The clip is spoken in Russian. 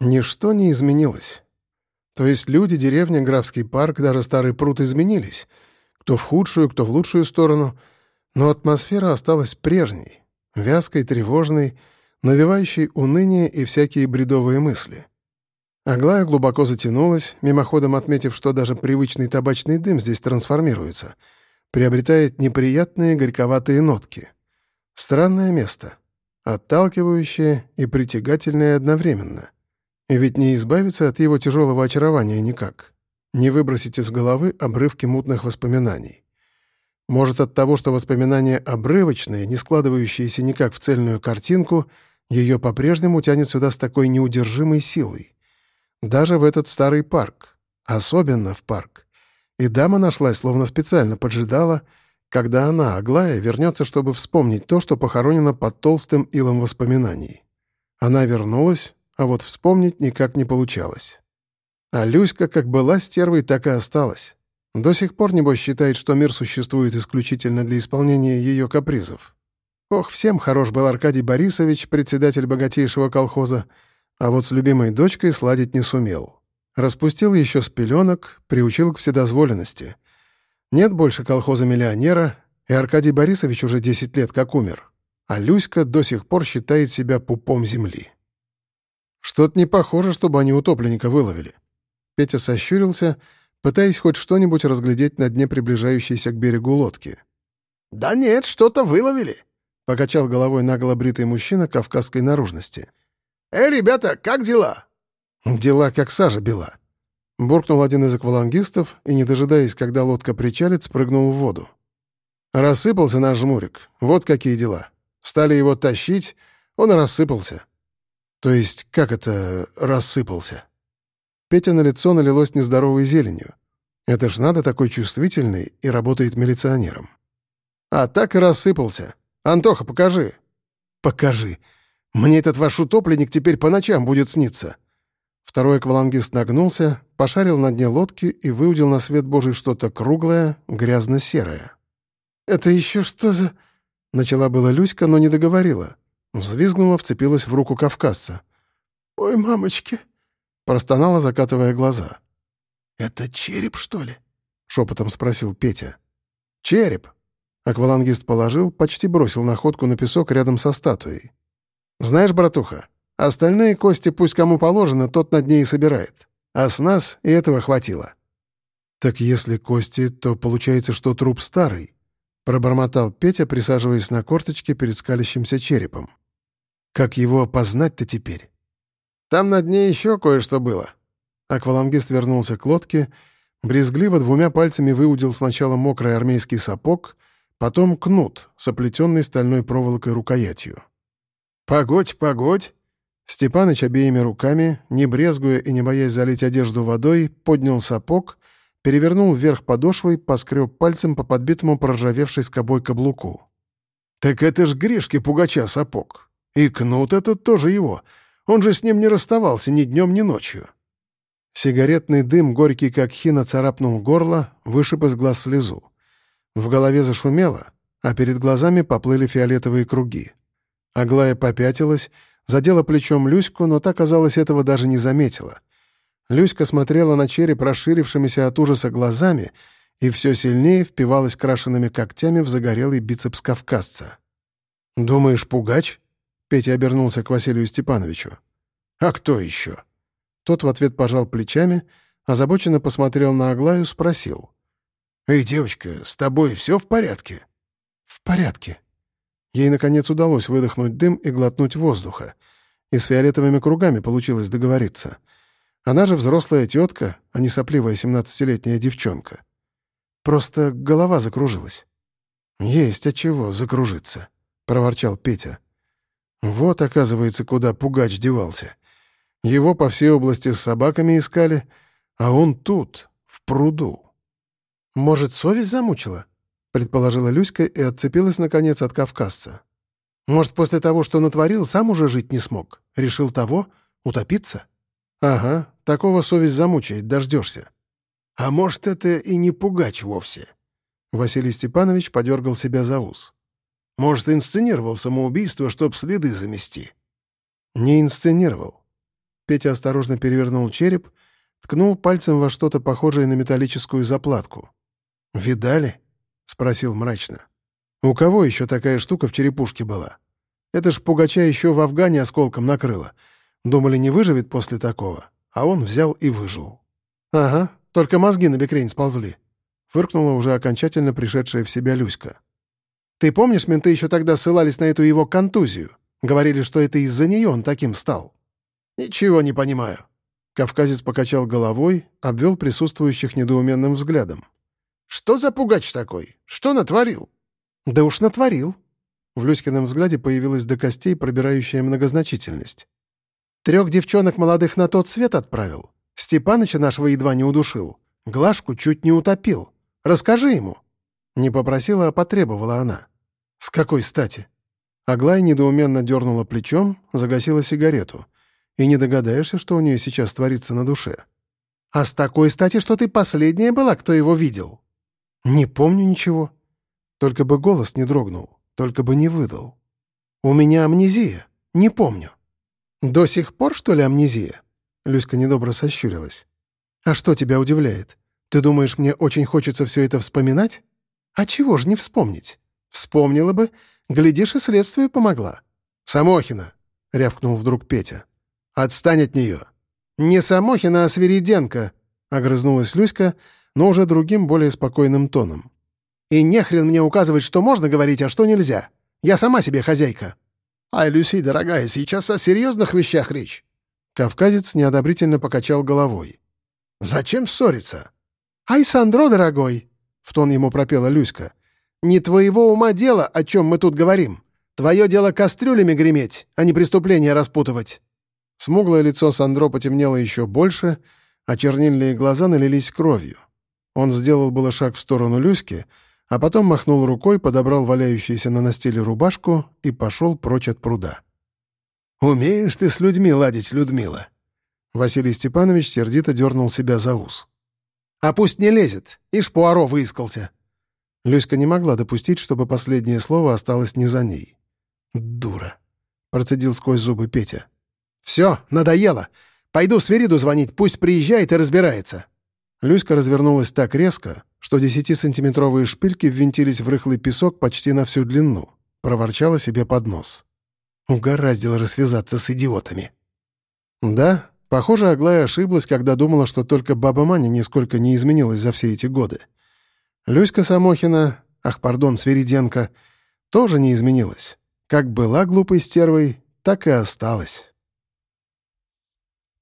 Ничто не изменилось. То есть люди, деревня, графский парк, даже старый пруд изменились. Кто в худшую, кто в лучшую сторону. Но атмосфера осталась прежней, вязкой, тревожной, навевающей уныние и всякие бредовые мысли. Аглая глубоко затянулась, мимоходом отметив, что даже привычный табачный дым здесь трансформируется, приобретает неприятные горьковатые нотки. Странное место. Отталкивающее и притягательное одновременно. Ведь не избавиться от его тяжелого очарования никак. Не выбросить из головы обрывки мутных воспоминаний. Может, от того, что воспоминания обрывочные, не складывающиеся никак в цельную картинку, ее по-прежнему тянет сюда с такой неудержимой силой. Даже в этот старый парк. Особенно в парк. И дама нашлась, словно специально поджидала, когда она, Аглая, вернется, чтобы вспомнить то, что похоронено под толстым илом воспоминаний. Она вернулась, а вот вспомнить никак не получалось. А Люська как была стервой, так и осталась. До сих пор, небось, считает, что мир существует исключительно для исполнения ее капризов. Ох, всем хорош был Аркадий Борисович, председатель богатейшего колхоза, а вот с любимой дочкой сладить не сумел. Распустил еще с пеленок, приучил к вседозволенности. Нет больше колхоза-миллионера, и Аркадий Борисович уже 10 лет как умер. А Люська до сих пор считает себя пупом земли. Что-то не похоже, чтобы они утопленника выловили. Петя сощурился, пытаясь хоть что-нибудь разглядеть на дне приближающейся к берегу лодки. «Да нет, что-то выловили», — покачал головой нагло бритый мужчина кавказской наружности. «Эй, ребята, как дела?» «Дела как сажа бела». Буркнул один из аквалангистов и, не дожидаясь, когда лодка причалит, спрыгнул в воду. Рассыпался наш жмурик. Вот какие дела. Стали его тащить, он рассыпался. То есть, как это рассыпался? Петя на лицо налилось нездоровой зеленью. Это ж надо такой чувствительный и работает милиционером. А так и рассыпался. Антоха, покажи. Покажи. Мне этот ваш утопленник теперь по ночам будет сниться. Второй аквалангист нагнулся, пошарил на дне лодки и выудил на свет божий что-то круглое, грязно-серое. «Это еще что за...» Начала была Люська, но не договорила. Взвизгнула, вцепилась в руку кавказца. «Ой, мамочки!» Простонала, закатывая глаза. «Это череп, что ли?» — шепотом спросил Петя. «Череп!» Аквалангист положил, почти бросил находку на песок рядом со статуей. «Знаешь, братуха, остальные кости пусть кому положено, тот над ней и собирает. А с нас и этого хватило». «Так если кости, то получается, что труп старый», — пробормотал Петя, присаживаясь на корточке перед скалящимся черепом. Как его опознать-то теперь? Там на дне еще кое-что было. Аквалангист вернулся к лодке, брезгливо двумя пальцами выудил сначала мокрый армейский сапог, потом кнут с оплетенной стальной проволокой рукоятью. «Погодь, погодь!» Степаныч обеими руками, не брезгуя и не боясь залить одежду водой, поднял сапог, перевернул вверх подошвой, поскреб пальцем по подбитому проржавевшей скобой каблуку. «Так это ж Гришки Пугача сапог!» И кнут этот тоже его. Он же с ним не расставался ни днем, ни ночью. Сигаретный дым, горький как хина, царапнул горло, вышиб из глаз слезу. В голове зашумело, а перед глазами поплыли фиолетовые круги. Аглая попятилась, задела плечом Люську, но та, казалось, этого даже не заметила. Люська смотрела на череп расширившимися от ужаса глазами и все сильнее впивалась крашенными когтями в загорелый бицепс кавказца. «Думаешь, пугач?» Петя обернулся к Василию Степановичу. «А кто еще?» Тот в ответ пожал плечами, озабоченно посмотрел на Аглаю, спросил. «Эй, девочка, с тобой все в порядке?» «В порядке». Ей, наконец, удалось выдохнуть дым и глотнуть воздуха. И с фиолетовыми кругами получилось договориться. Она же взрослая тетка, а не сопливая семнадцатилетняя девчонка. Просто голова закружилась. «Есть от чего закружиться», — проворчал Петя. Вот, оказывается, куда пугач девался. Его по всей области с собаками искали, а он тут, в пруду. «Может, совесть замучила?» — предположила Люська и отцепилась, наконец, от кавказца. «Может, после того, что натворил, сам уже жить не смог? Решил того? Утопиться?» «Ага, такого совесть замучает, дождешься». «А может, это и не пугач вовсе?» Василий Степанович подергал себя за ус. Может, инсценировал самоубийство, чтоб следы замести?» «Не инсценировал». Петя осторожно перевернул череп, ткнул пальцем во что-то похожее на металлическую заплатку. «Видали?» — спросил мрачно. «У кого еще такая штука в черепушке была? Это ж Пугача еще в Афгане осколком накрыло. Думали, не выживет после такого, а он взял и выжил». «Ага, только мозги на бекрень сползли», — фыркнула уже окончательно пришедшая в себя Люська. «Ты помнишь, менты еще тогда ссылались на эту его контузию? Говорили, что это из-за нее он таким стал». «Ничего не понимаю». Кавказец покачал головой, обвел присутствующих недоуменным взглядом. «Что за пугач такой? Что натворил?» «Да уж натворил». В Люськином взгляде появилась до костей пробирающая многозначительность. «Трех девчонок молодых на тот свет отправил. Степаныча нашего едва не удушил. Глашку чуть не утопил. Расскажи ему». Не попросила, а потребовала она. «С какой стати?» Аглая недоуменно дернула плечом, загасила сигарету — и не догадаешься, что у нее сейчас творится на душе. А с такой стати, что ты последняя была, кто его видел? Не помню ничего. Только бы голос не дрогнул, только бы не выдал. У меня амнезия, не помню. До сих пор, что ли, амнезия? Люська недобро сощурилась. А что тебя удивляет? Ты думаешь, мне очень хочется все это вспоминать? А чего ж не вспомнить? Вспомнила бы, глядишь, и следствию помогла. «Самохина!» — рявкнул вдруг Петя. «Отстань от нее!» «Не Самохина, а Свириденко!» — огрызнулась Люська, но уже другим, более спокойным тоном. «И нехрен мне указывать, что можно говорить, а что нельзя. Я сама себе хозяйка». «Ай, Люси, дорогая, сейчас о серьезных вещах речь». Кавказец неодобрительно покачал головой. «Зачем ссориться?» «Ай, Сандро, дорогой!» — в тон ему пропела Люська. «Не твоего ума дело, о чем мы тут говорим. Твое дело кастрюлями греметь, а не преступления распутывать». Смуглое лицо Сандро потемнело еще больше, а чернильные глаза налились кровью. Он сделал было шаг в сторону Люськи, а потом махнул рукой, подобрал валяющуюся на настиле рубашку и пошел прочь от пруда. «Умеешь ты с людьми ладить, Людмила!» Василий Степанович сердито дернул себя за ус. «А пусть не лезет! Ишь, Пуаро выискался!» Люська не могла допустить, чтобы последнее слово осталось не за ней. «Дура!» — процедил сквозь зубы Петя. «Все, надоело. Пойду Свериду звонить, пусть приезжает и разбирается». Люська развернулась так резко, что десятисантиметровые шпильки ввинтились в рыхлый песок почти на всю длину. Проворчала себе под нос. Угораздило рассвязаться с идиотами. Да, похоже, Аглая ошиблась, когда думала, что только баба Маня нисколько не изменилась за все эти годы. Люська Самохина, ах, пардон, Свериденко, тоже не изменилась. Как была глупой стервой, так и осталась.